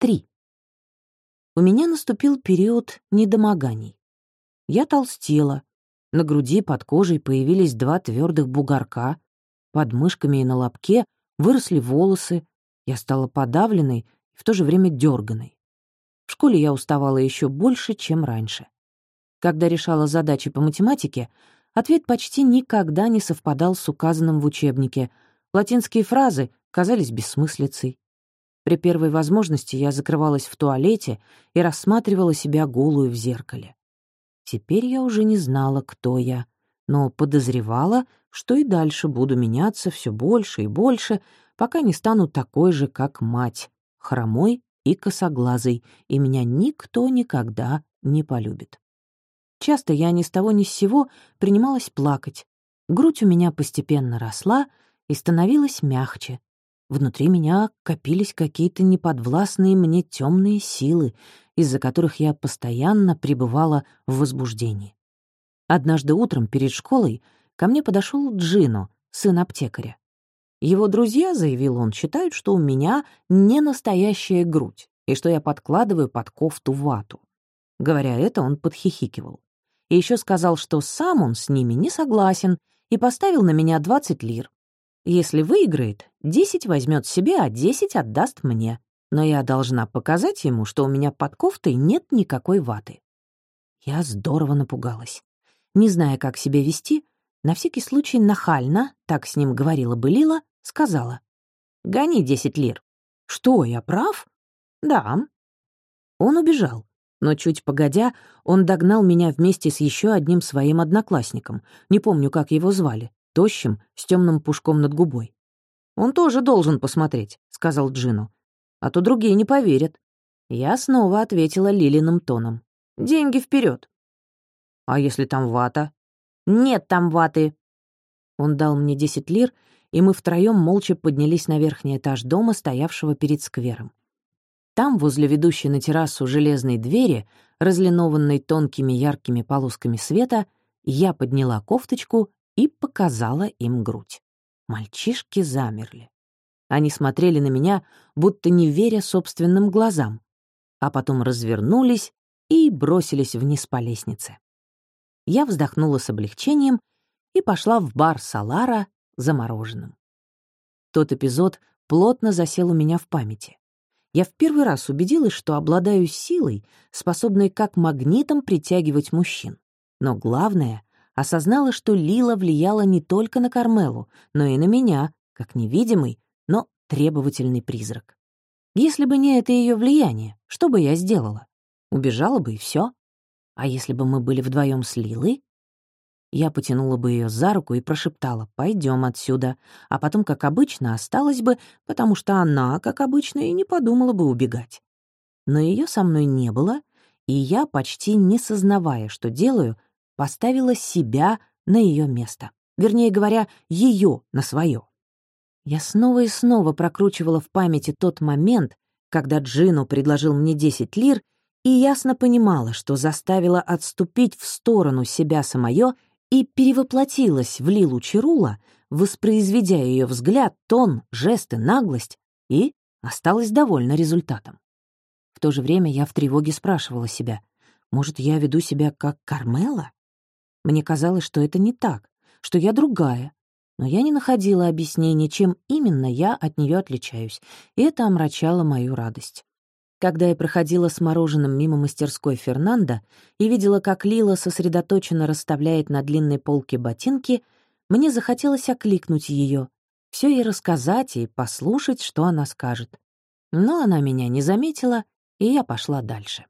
3. У меня наступил период недомоганий. Я толстела. На груди под кожей появились два твердых бугорка. Под мышками и на лобке выросли волосы. Я стала подавленной и в то же время дерганой. В школе я уставала еще больше, чем раньше. Когда решала задачи по математике, ответ почти никогда не совпадал с указанным в учебнике. Латинские фразы казались бессмыслицей. При первой возможности я закрывалась в туалете и рассматривала себя голую в зеркале. Теперь я уже не знала, кто я, но подозревала, что и дальше буду меняться все больше и больше, пока не стану такой же, как мать, хромой и косоглазой, и меня никто никогда не полюбит. Часто я ни с того ни с сего принималась плакать. Грудь у меня постепенно росла и становилась мягче, Внутри меня копились какие-то неподвластные мне темные силы, из-за которых я постоянно пребывала в возбуждении. Однажды утром перед школой ко мне подошел Джино, сын аптекаря. Его друзья, заявил он, считают, что у меня не настоящая грудь и что я подкладываю под кофту вату. Говоря это, он подхихикивал. И еще сказал, что сам он с ними не согласен и поставил на меня 20 лир. Если выиграет, десять возьмет себе, а десять отдаст мне. Но я должна показать ему, что у меня под кофтой нет никакой ваты. Я здорово напугалась. Не зная, как себя вести, на всякий случай нахально, так с ним говорила бы Лила, сказала. «Гони десять лир». «Что, я прав?» «Да». Он убежал, но чуть погодя, он догнал меня вместе с еще одним своим одноклассником, не помню, как его звали тощим, с темным пушком над губой. «Он тоже должен посмотреть», — сказал Джину. «А то другие не поверят». Я снова ответила Лилиным тоном. «Деньги вперед. «А если там вата?» «Нет там ваты». Он дал мне десять лир, и мы втроем молча поднялись на верхний этаж дома, стоявшего перед сквером. Там, возле ведущей на террасу железной двери, разлинованной тонкими яркими полосками света, я подняла кофточку и показала им грудь. Мальчишки замерли. Они смотрели на меня, будто не веря собственным глазам, а потом развернулись и бросились вниз по лестнице. Я вздохнула с облегчением и пошла в бар Салара за мороженым. Тот эпизод плотно засел у меня в памяти. Я в первый раз убедилась, что обладаю силой, способной как магнитом притягивать мужчин. Но главное, осознала, что Лила влияла не только на Кармелу, но и на меня, как невидимый, но требовательный призрак. Если бы не это ее влияние, что бы я сделала? Убежала бы и все. А если бы мы были вдвоем с Лилой? Я потянула бы ее за руку и прошептала «пойдем отсюда», а потом, как обычно, осталась бы, потому что она, как обычно, и не подумала бы убегать. Но ее со мной не было, и я, почти не сознавая, что делаю, поставила себя на ее место. Вернее говоря, ее на свое. Я снова и снова прокручивала в памяти тот момент, когда Джину предложил мне 10 лир, и ясно понимала, что заставила отступить в сторону себя самое и перевоплотилась в Лилу Чарула, воспроизведя ее взгляд, тон, жесты, наглость, и осталась довольна результатом. В то же время я в тревоге спрашивала себя, может, я веду себя как Кармела? Мне казалось, что это не так, что я другая, но я не находила объяснения, чем именно я от нее отличаюсь, и это омрачало мою радость. Когда я проходила с мороженым мимо мастерской Фернанда и видела, как Лила сосредоточенно расставляет на длинной полке ботинки, мне захотелось окликнуть ее, все ей рассказать и послушать, что она скажет. Но она меня не заметила, и я пошла дальше.